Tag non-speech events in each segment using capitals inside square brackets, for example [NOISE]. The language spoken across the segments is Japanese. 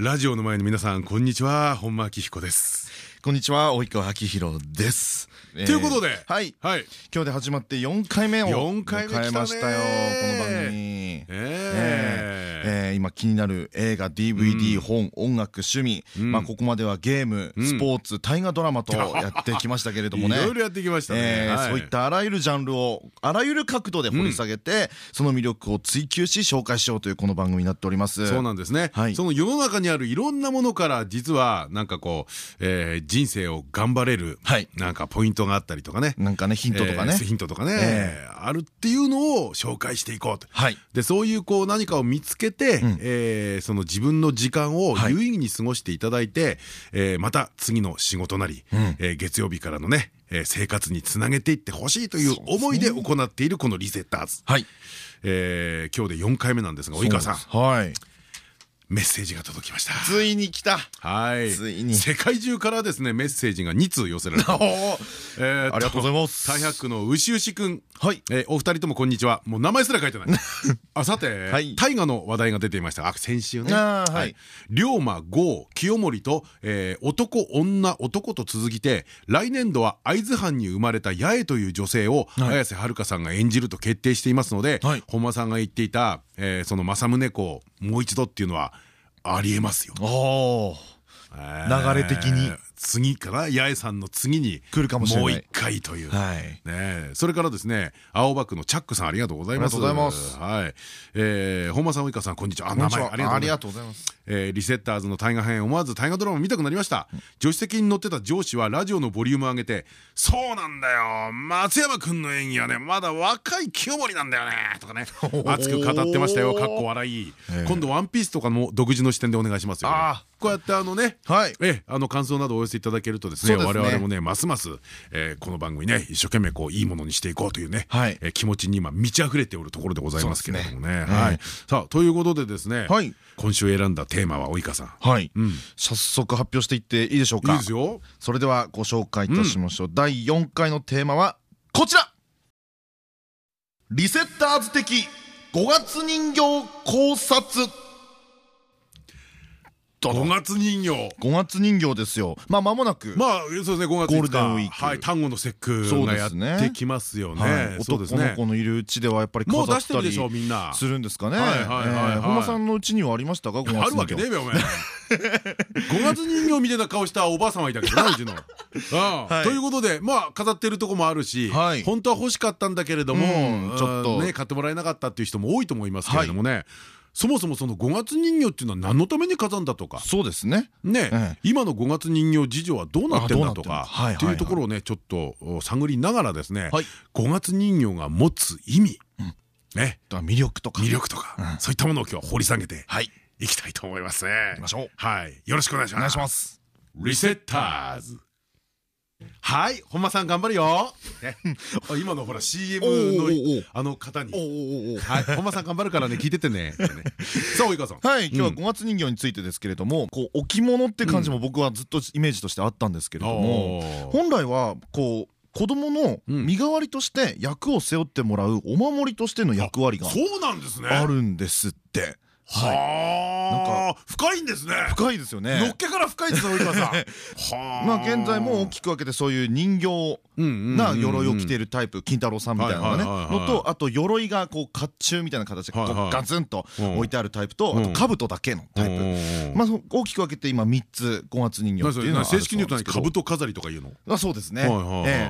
ラジオの前の皆さんこんにちは。本間明彦です。こんにちは及川明宏です。ということではい。はい。今日で始まって4回目を4回目来たね。迎えましたよこの番組。えええ今気になる映画 DVD 本音楽趣味。まあここまではゲームスポーツ大河ドラマと [LAUGHS] やってきましたけれどもね。[LAUGHS] いろいろやってきましたね。そういったあらゆるジャンルをあらゆる角度で掘り下げてその魅力を追求し紹介しようというこの番組になっております。そうなんですね、はい。その世の中にあるいろんなものから実はなんかこう、えー人生を頑張れる、はい。なんかポイントがあったりとかね。なんかねヒントとかね。えーヒントとかね、えあるっていうのを紹介していこうと。はい。でそういうこう何かを見つけて、えーその自分の時間をはい有意義に過ごしていただいて、えーまた次の仕事なり、えー月曜日からのね、えー生活につなげていってほしいという思いで行っているこのリセッターズ、はい。えー今日で4回目なんですが及川さん。はいメッセージが届きました。ついに来たはい。ついに世界中からですね、メッセージが2通寄せられた。えーありがとうございます大百区の牛牛くん。はいえーお二人ともこんにちは。もう名前すら書いてない。[LAUGHS] あ、さて、はい大河の話題が出ていました。あ、先週ね。はい龍馬、郷、清盛と、えー男、女、男と続きて、来年度は会津藩に生まれた八重という女性を、はい綾瀬はるかさんが演じると決定していますので、はい本間さんが言っていた、えーその政宗公をもう一度っていうのは、ありえますよ。流れ的に次から八重さんの次に来るかもしれない。もう一回という。はい。ねえ。それからですね青葉区のチャックさんありがとうございます。ありがとうございます。はい、えー、本間さん及川さんこんにちは。あ名こんにちは。前ありがとうございます。えーリセッターズの大河編思わず大河ドラマ見たくなりました。助手席に乗ってた上司はラジオのボリュームを上げて「そうなんだよ。松山君の演技はねまだ若い清盛なんだよね」とかね。[LAUGHS] 熱く語ってましたよ。かっこ笑い。今度「ワンピースとかも独自の視点でお願いしますよ。あこうやってあのねはい。えあの感想などをお寄せいただけるとですね我々もねますますえーこの番組ね一生懸命こういいものにしていこうというね気持ちに今満ち溢れておるところでございますけれどもね。さあということでですねはい。今週選んだテーマは及川さん。早速発表していっていいでしょういいかですよ。それではご紹介いたしましょう。第4回のテーマはこちら！リセッターズ的5月人形考察5月人形。5月人形ですよ。まあ間もなくまあそうですね5月ゴールデンウ5ィーク。日はい単語の節句ですねってきますよはいね。そうですね。男の子のいるうちではやっぱりもう飾ったり出してるでしょみんな。するんですかね。はいはいはい本間さんのうちにはありましたか？5月人形。あるわけねえべお前。[LAUGHS] 5月人形みたいな顔したおばあ様いたけどなうちの。[LAUGHS] ということでまあ飾ってるとこもあるしはい。本当は欲しかったんだけれどもうんちょっと。うんね買ってもらえなかったっていう人も多いと思いますけれどもねそもそもその5月人形っていうのは何のために飾んだとか？そうですね。ね。ええ。今の5月人形事情はどうなってんだとか？っていうところをねちょっとお探りながらですねはい。5月人形が持つ意味。ね。魅力とか。魅力とか。そういったものを今日掘り下げてはい。いきたいと思いますね。きましょう。はい、よろしく。お願いします。リセッターズ。はい、本間さん頑張るよ。[LAUGHS] 今のほら CM のあの方おに。本間さん頑張るからね、聞いててね。さあ、及川さん。はい今日は5月人形についてですけれどもこう置物って感じも僕はずっとイメージとしてあったんですけれども本来はこう子供のうん身代わりとして役を背負ってもらうお守りとしての役割が。あるんですってはあ、深いんですね。深いですよのねっけから深いですね、及川さん。[LAUGHS] はあ。まあ現在も大きく分けてそういう人形な鎧を着ているタイプ金太郎さんみたいなのがねのとあと鎧がこう甲冑みたいな形でガツンとうん置いてあるタイプとうん。あと兜だけのタイプ。まあ大きく分けて今3つ5月人形っていうのは正式に言うと兜飾りとか言うの？あそうですね。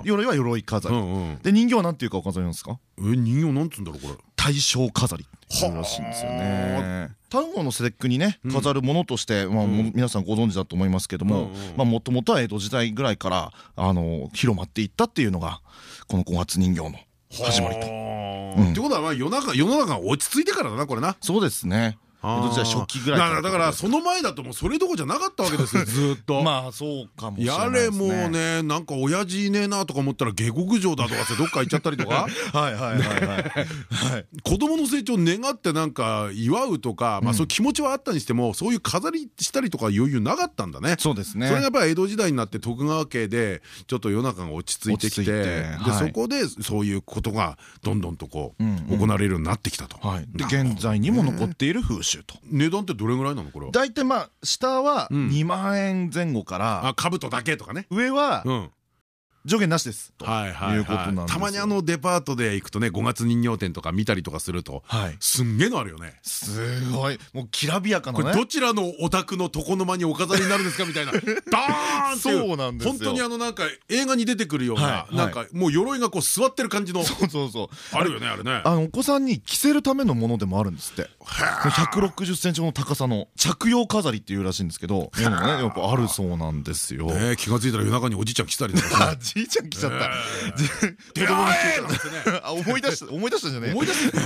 鎧は鎧飾り。で人形はなんていうかお飾りなんですか？え、人形なんつうんだろう、これ。大正飾り。らしいんですよね。端午の節句にね飾るものとしてまあも皆さんご存知だと思いますけどももともとは江戸時代ぐらいからあの広まっていったっていうのがこの5月人形の始まりと。ってことはまあ世の中世の中が落ち着いてからだなこれな。そうですね江戸時代初期ぐらいだからだからその前だともうそれどころじゃなかったわけですよ [LAUGHS] ずっと。まあそうかもしれないやれもうねなんか親父いねえなとか思ったら下克上だとかってどっか行っちゃったりとか？[LAUGHS] はいはいはいはい子供の成長を願ってなんか祝うとかまあそういう気持ちはあったにしてもそういう飾りしたりとか余裕なかったんだね。そうですね。それがやっぱり江戸時代になって徳川家でちょっと世の中が落ち着いてきてでそこでそういうことがどんどんとこう行われるようになってきたと。で現在にも残っている風習と。値段ってどれぐらいなのこれは？大体まあ下は2万円前後からあ兜だけとかね。上は上限なしですとはいはいい。うことなんたまにあのデパートで行くとね5月人形店とか見たりとかするとすんげえのあるよね。すごい。もうきらびやかなこれどちらのお宅の床の間にお飾りになるんですかみたいな。[LAUGHS] ドーンってそうなんですよ。本当にあのなんか映画に出てくるようななんかもう鎧がこう座ってる感じのそうそうそうあるよねあれね。あのお子さんに着せるためのものでもあるんですって。160センチの高さの着用飾りっていうらしいんですけどやっぱあるそうなんですよ。気が付いたら夜中におじいちゃん来たりとか [LAUGHS] じいちゃん来ちゃった出ろ [LAUGHS] あ思い出した思い出したんじゃね思い出して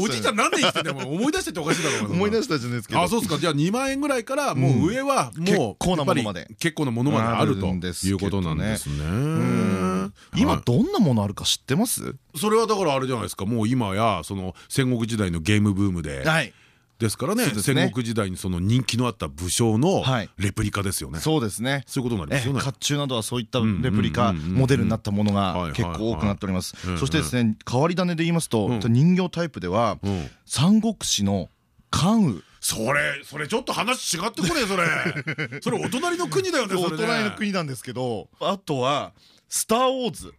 おじいちゃんなんで生きてんだよ [LAUGHS] 思い出してっておかしいだろ思い出したじゃないですけど。あそうですか。じゃあ2万円ぐらいからもう上はもう結構なものまで。結構なものまであるということなんですね。今どんなものあるか知ってます？それはだからあれじゃないですか。もう今やその戦国時代のゲームブームではいですからね戦国時代にその人気のあった武将のレプリカですよね。そうですね。そういうことになりますよね。甲冑などはそういったレプリカモデルになったものが結構多くなっております。そしてですね変わり種で言いますと人形タイプでは三国志の関羽。それそれちょっと話違ってこねそれ。[LAUGHS] それお隣の国だよね。お隣の国なんですけどあとは「スター・ウォーズ」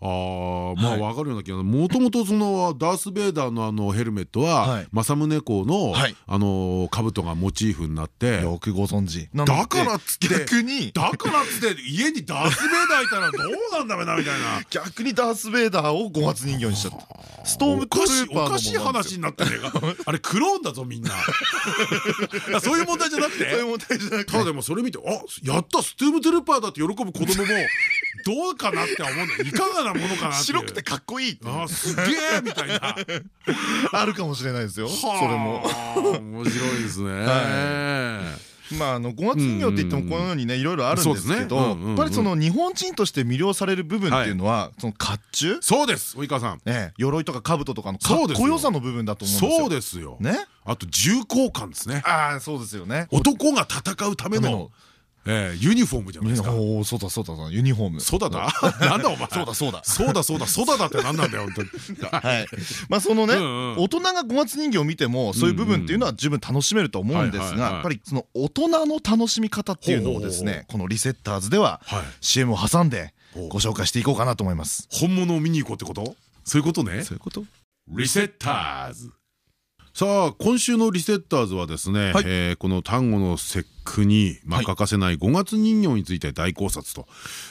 あまあ分かるような気がもともとそのダース・ベイダーのあのヘルメットは政宗公のあの兜がモチーフになって。よくご存知。だからっつって逆に。だからっつって家にダース・ベイダーいたらどうなんだめなみたいな。[LAUGHS] 逆にダース・ベイダーを五月人形にしちゃった。ストームトルーパーおかしい話になってねえか。[LAUGHS] あれクローンだぞみんな。[LAUGHS] そういう問題じゃなくて？そういう問題じゃなくて。ただでもそれ見てあやったストームトルーパーだって喜ぶ子供もどうかなって思うんだいかがなものかな白くてかっこいいあすげえみたいな。[LAUGHS] あるかもしれないですよ。それも。面白いですね。[LAUGHS] まああの五月人形って言ってもこのようにねいろいろあるんですけどやっぱりその日本人として魅了される部分っていうのはその甲鎧そうです。及川さん。鎧とか兜とかのかっこよさの部分だと思うんですよ。そうですよ。ね？あと重厚感ですね。ああそうですよね。男が戦うためのえユニフォームじゃないですか。おお、そうだそうだユニフォーム。そうだだ。[LAUGHS] なんだお前。そうだそうだ。そうだそうだそうだだってなんなんだよ本当に。はい。まあそのね、大人が五月人形を見てもそういう部分っていうのは十分楽しめると思うんですが、やっぱりその大人の楽しみ方っていうのをですね、このリセッターズでは CM を挟んでご紹介していこうかなと思います。本物を見に行こうってこと？そういうことね。そういうこと？リセッターズ。さあ今週のリセッターズはですね、はい、えー、この端午の節句に、まあ、欠かせない五月人形について大考察と、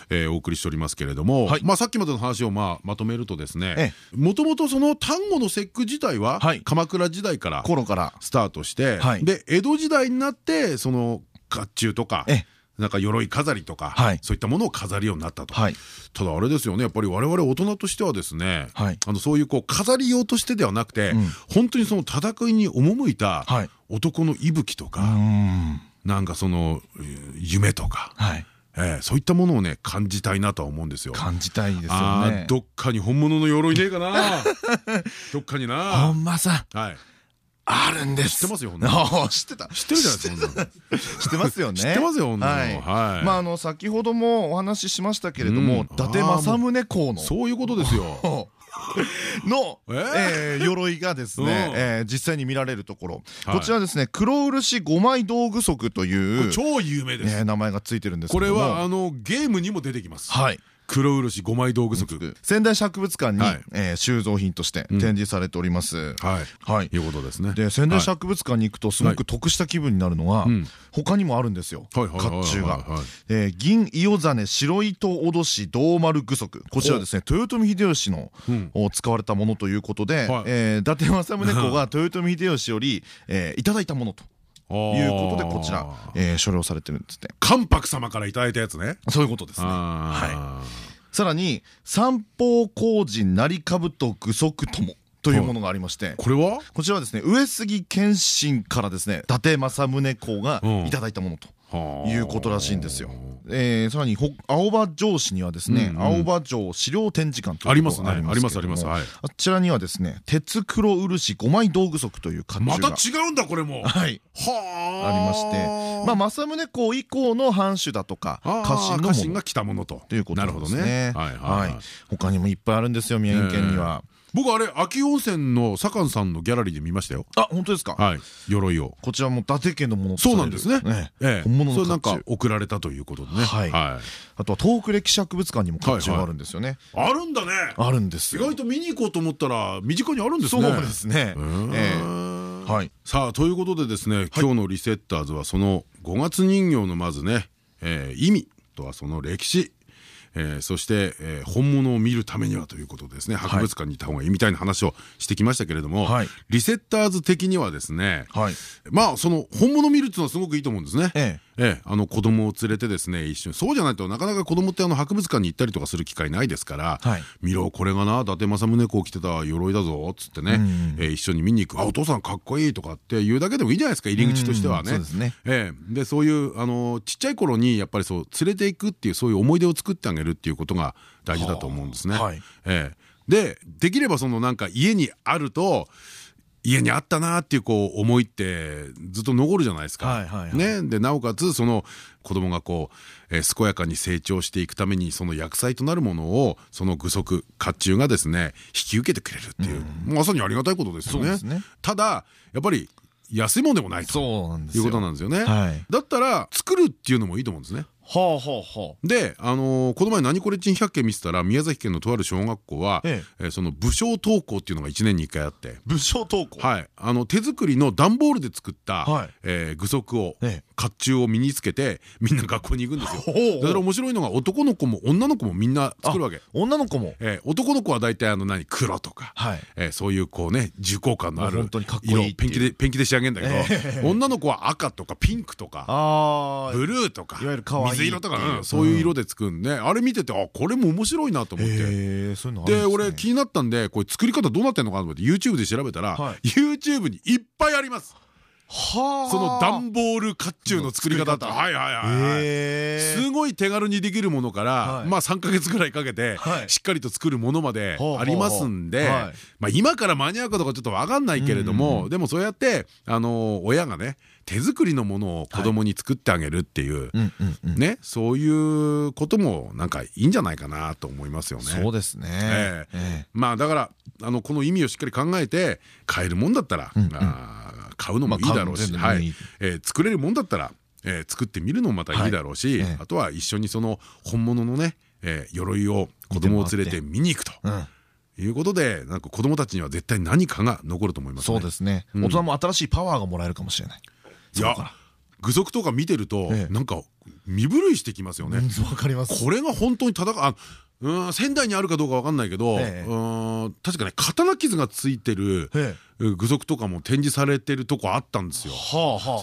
えー、お送りしておりますけれども、はい、まあさっきまでの話をまあまとめるとですねもともとその端午の節句自体は鎌倉時代から頃から。スタートして、で江戸時代になってその甲冑とかなんか鎧飾りとか、はい、そういったものを飾るようになったと、はい、ただあれですよねやっぱり我々大人としてはですね、はい、あのそういうこう飾り用としてではなくて、うん、本当にその戦いに赴いた男の息吹とか、なんかその夢とか。えー、そういったものをね感じたいなとは思うんですよ。感じたいですよね。どっかに本物の鎧ねえかな。[LAUGHS] どっかにな。ほんまさ。はい。あるんです。知ってますよ。[LAUGHS] 知ってた。知ってるじゃないですか。[LAUGHS] 知ってますよね。知ってますよ。はい。まああの先ほどもお話ししましたけれども、伊達政宗公のそういうことですよ。[LAUGHS] の鎧がですね実際に見られるところこちらですね黒漆五枚道具足という超有名です名前がついてるんですこれはあのゲームにも出てきます。はい。黒漆五枚道具足。仙台市博物館に収蔵品として展示されております。はい。い。うことですね。で仙台市博物館に行くとすごく得した気分になるのは他にもあるんですよ。甲冑が。銀伊予実白糸脅し銅丸具足。こちらですね豊臣秀吉の使われたものということで伊達政宗公が豊臣秀吉よりいただいたものということでこちら所領されてるんですね。関白様からいただいたやつね。そういうことですね。はい。さらに三方工人成兜具足ともというものがありましてこれは？こちらはですね上杉謙信からですね伊達政宗公がいただいたものということらしいんですよ。えー、さらに青葉城市にはですね、青葉城資料展示館ありますね。ありますあります。あちらにはですね鉄黒漆五枚道具足という甲冑がまた違うんだこれも。はい。はあ。りましてまあ政宗公以降の藩主だとか家臣の家臣が来たものと。いうことですね。はい他にもいっぱいあるんですよ宮城県には。僕あれ秋温泉の左官さんのギャラリーで見ましたよ。あ本当ですか？はい。鎧を。こちらも伊達家のものそうなんですね。ええ。本物のなんか送られたということでね。はい。あとは東北歴史博物館にも甲冑があるんですよね。あるんだね。あるんです意外と見に行こうと思ったら身近にあるんですね。そうですね。はい。さあということでですね今日のリセッターズはその五月人形のまずね意味とはその歴史えー、そして、えー、本物を見るためにはということですね。博物館に行った方がいいみたいな話をしてきましたけれども、はい、リセッターズ的にはですね、はい、まあその本物を見るっていうのはすごくいいと思うんですね。ええええ、あの子供を連れてですね一瞬そうじゃないとなかなか子供ってあの博物館に行ったりとかする機会ないですから「はい、見ろこれがな伊達政宗公着てた鎧だぞ」っつってね、え一緒に見に行く「あお父さんかっこいい」とかって言うだけでもいいじゃないですか入り口としてはね。ええ、でそういうあのちっちゃい頃にやっぱりそう連れていくっていうそういう思い出を作ってあげるっていうことが大事だと思うんですね。はい、ええ、でできればそのなんか家にあると家にあったなっていうこう思いってずっと残るじゃないですか。ね、でなおかつその子供がこう、えー、健やかに成長していくためにその薬剤となるものをその具足甲冑がですね引き受けてくれるっていう、うん、まさにありがたいことですよね。ねただやっぱり安いもんでもないということなんですよね。だったら作るっていうのもいいと思うんですね。はあはあはあ、で、あのー、この前「何これ珍百景」見てたら宮崎県のとある小学校は、ええ。えー、その武将登校っていうのが1年に1回あって。武将登校？はい。あの手作りの段ボールで作った、はい、えー、具足を、ええ、甲冑を身につけてみんな学校に行くんですよ。だから面白いのが男の子も女の子もみんな作るわけ。女の子も、えー、男の子は大体あの何黒とか、はい。えー、そういうこうね重厚感のある本当にかっこいいペンキでペンキで仕上げるんだけど、えー、女の子は赤とかピンクとかブルーとかいわゆる水色とか、うん、そういう色で作るんで、あれ見ててあこれも面白いなと思って。で俺気になったんでこれ作り方どうなってんのかなと思って YouTube で調べたら YouTube にいっぱいあります。はあ、その段ボール甲冑の作り方ってはいはいはいすごい手軽にできるものからまあ3か月ぐらいかけてしっかりと作るものまでありますんでまあ今から間に合うかどうかちょっと分かんないけれどもでもそうやってあの親がね手作りのものを子供に作ってあげるっていうねそういうこともなんかいいんじゃないかなと思いますよね。そうですね。まあだからあのこの意味をしっかり考えて買えるもんだったら買うのもいいだろうし、はい。えー、作れるもんだったら、えー、作ってみるのもまたい。いだろうし、はい、あとは一緒にその本物のね、えー、鎧を子供を連れて見に行くと。いうことでなんか子供たちには絶対何かが残ると思いますそうですね。大人も新しいパワーがもらえるかもしれない。いや具足とか見てるとなんか身震いしてきますよね。わかります。これが本当に戦ううん仙台にあるかどうかわかんないけど、うん確かね刀傷がついてる具足とかも展示されてるとこあったんですよ。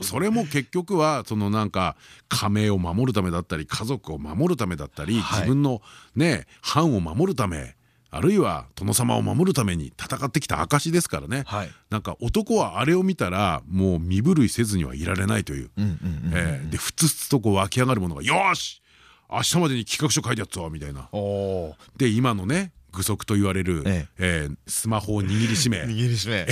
それも結局はそのなんか家名を守るためだったり家族を守るためだったり、自分のね藩を守るためあるいは殿様を守るために戦ってきた証ですからね、はい、なんか男はあれを見たらもう身震いせずにはいられないという。でふつふつとこう湧き上がるものが「よし明日までに企画書書いてやったわみたいな。で今のね具足と言われる、ええ。スマホを握りしめ握りしめ。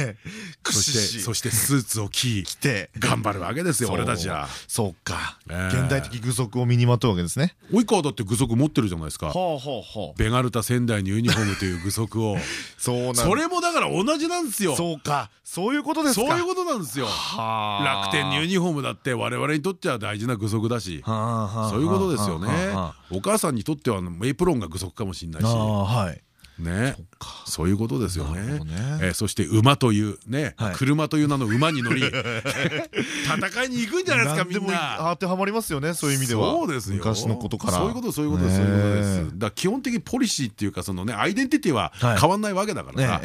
[LAUGHS] そしてそしてスーツを着て。頑張るわけですよ俺たちは。そうか。現代的具足を身にまとうわけですね。及川だって具足持ってるじゃないですか。ベガルタ仙台のユニフォームという具足を。[LAUGHS] そうそれもだから同じなんですよ。そうか。そういうことですそういうことなんですよ。楽天のユニフォームだって我々にとっては大事な具足だし。そういうことですよね。お母さんにとってはエプロンが具足かもしれないしはいね、そういうことですよね。えそして馬というね、車という名の馬に乗り [LAUGHS] 戦いに行くんじゃないですかみんな。当てはまりますよねそういう意味では。そうですよ。昔のことから。そういうことそういうことそういうことです。だ基本的にポリシーっていうかそのねアイデンティティは変わんないわけだからさ。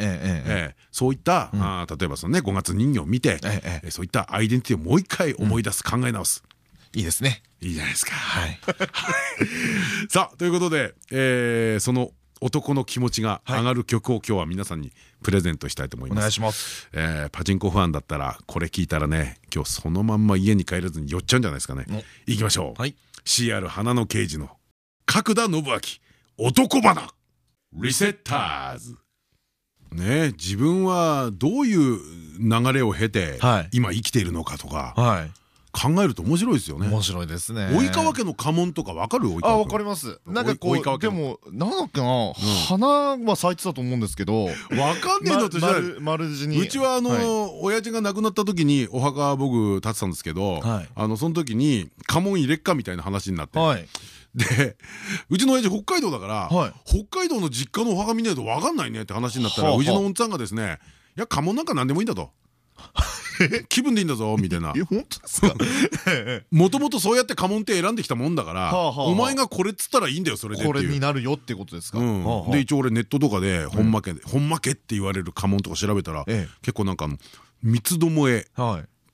そういったあ例えばそのね5月人形を見てそういったアイデンティティをもう一回思い出す考え直す。いいですね。いいじゃないですか。はい。[LAUGHS] [LAUGHS] さあということで、えー、その男の気持ちが上がる曲を今日は皆さんにプレゼントしたいと思います。お願いします。えパチンコファンだったらこれ聞いたらね今日そのまんま家に帰らずに寄っちゃうんじゃないですかね。いきましょう。はい、CR 花の刑事の角田信明男花リセッターズね自分はどういう流れを経て今生きているのかとか、はい考えると面白いですよね。面白いですね。及川家の家紋とかわかる？あわかります。なんかこうでもなんだっけな花は咲いてたと思うんですけどわかんねえのとじゃ丸字に。うちはあの親父が亡くなった時にお墓僕建てたんですけどあのその時に家紋入れっかみたいな話になって。でうちの親父北海道だから、はい、北海道の実家のお墓見ないと分かんないねって話になったらうちのおんちゃんがですね「いや家紋なんか何でもいいんだ」と。[LAUGHS] 気分でいいんだぞみたいな。本当ですか？もともとそうやって家紋って選んできたもんだからお前がこれっつったらいいんだよそれでこれになるよってことですか？で一応俺ネットとかで本間家本間家って言われる家紋とか調べたら結構なんか三つどもえ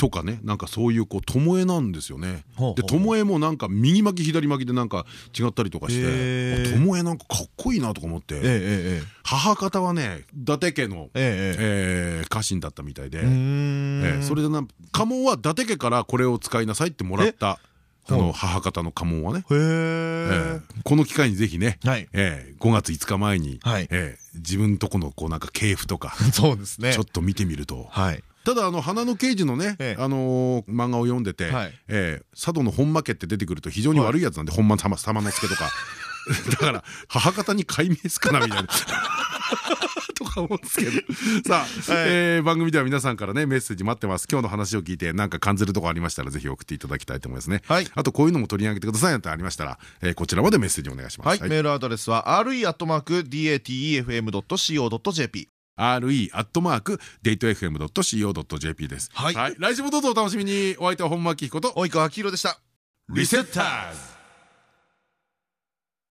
とかねなんかそういうこう巴なんですよね。で巴もなんか右巻き左巻きでなんか違ったりとかして巴なんかかっこいいなとか思って母方はね伊達家の家臣だったみたいで。それでな家紋は伊達家からこれを使いなさいってもらったあの母方の家紋はね。この機会にぜひね5月5日前に自分とこのこうなんか系譜とか [LAUGHS] ちょっと見てみるとただあの花の刑事のね、あの漫画を読んでて、佐渡の本間家って出てくると非常に悪いやつなんで本間様様之助とか。[LAUGHS] だから母方に解明すかなみたいな。[LAUGHS] とか思うんですけど。さあ、え番組では皆さんからねメッセージ待ってます。今日の話を聞いてなんか感じるとこありましたらぜひ送っていただきたいと思いますね、はい、あとこういうのも取り上げてください。なんてありましたら、えー、こちらまでメッセージお願いします、はい、メールアドレスは re.datefm.co.jp re.datefm.co.jp です。はい。来週もどうぞお楽しみに。お相手は本間明彦と及川明宏でした。リセッターズ